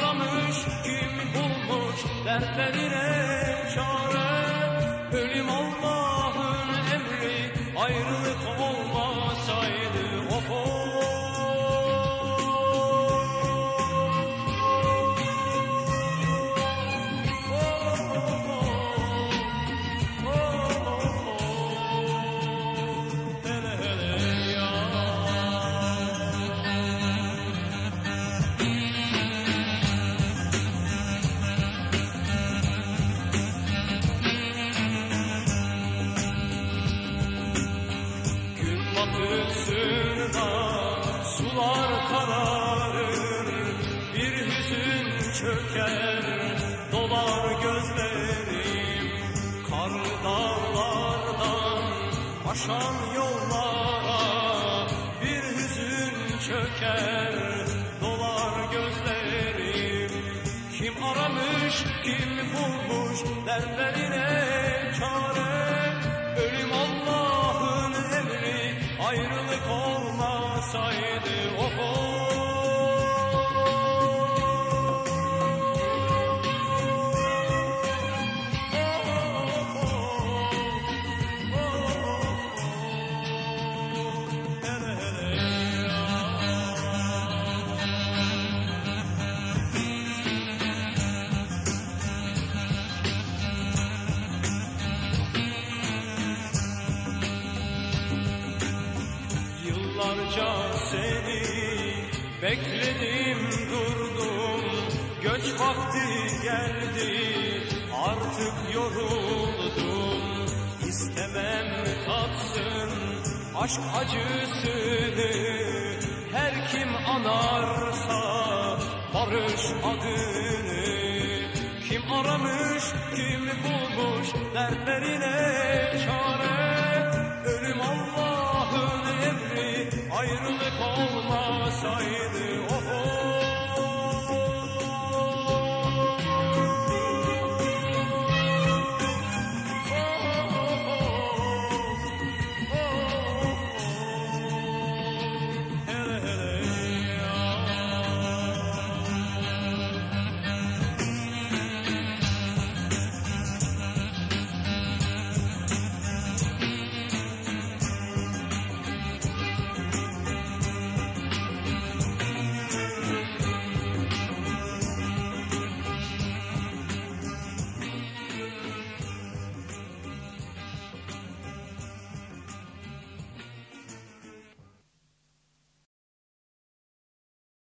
aramış, kim bulmuş, dertlerine çare. Batısında sular kararır Bir hüzün çöker. Dolar gözlerim Kar dağlardan aşan yollara Bir hüzün çöker. Dolar gözlerim Kim aramış kim bulmuş dertlerine çare olmasaydı of Yıllarca bekledim durdum. Göç vakti geldi. Artık yoruldum. İstemem tatsın aşk acısını. Her kim anarsa barış adını. Kim aramış kim bulmuş dertlerine çare ayrılık olmasaydı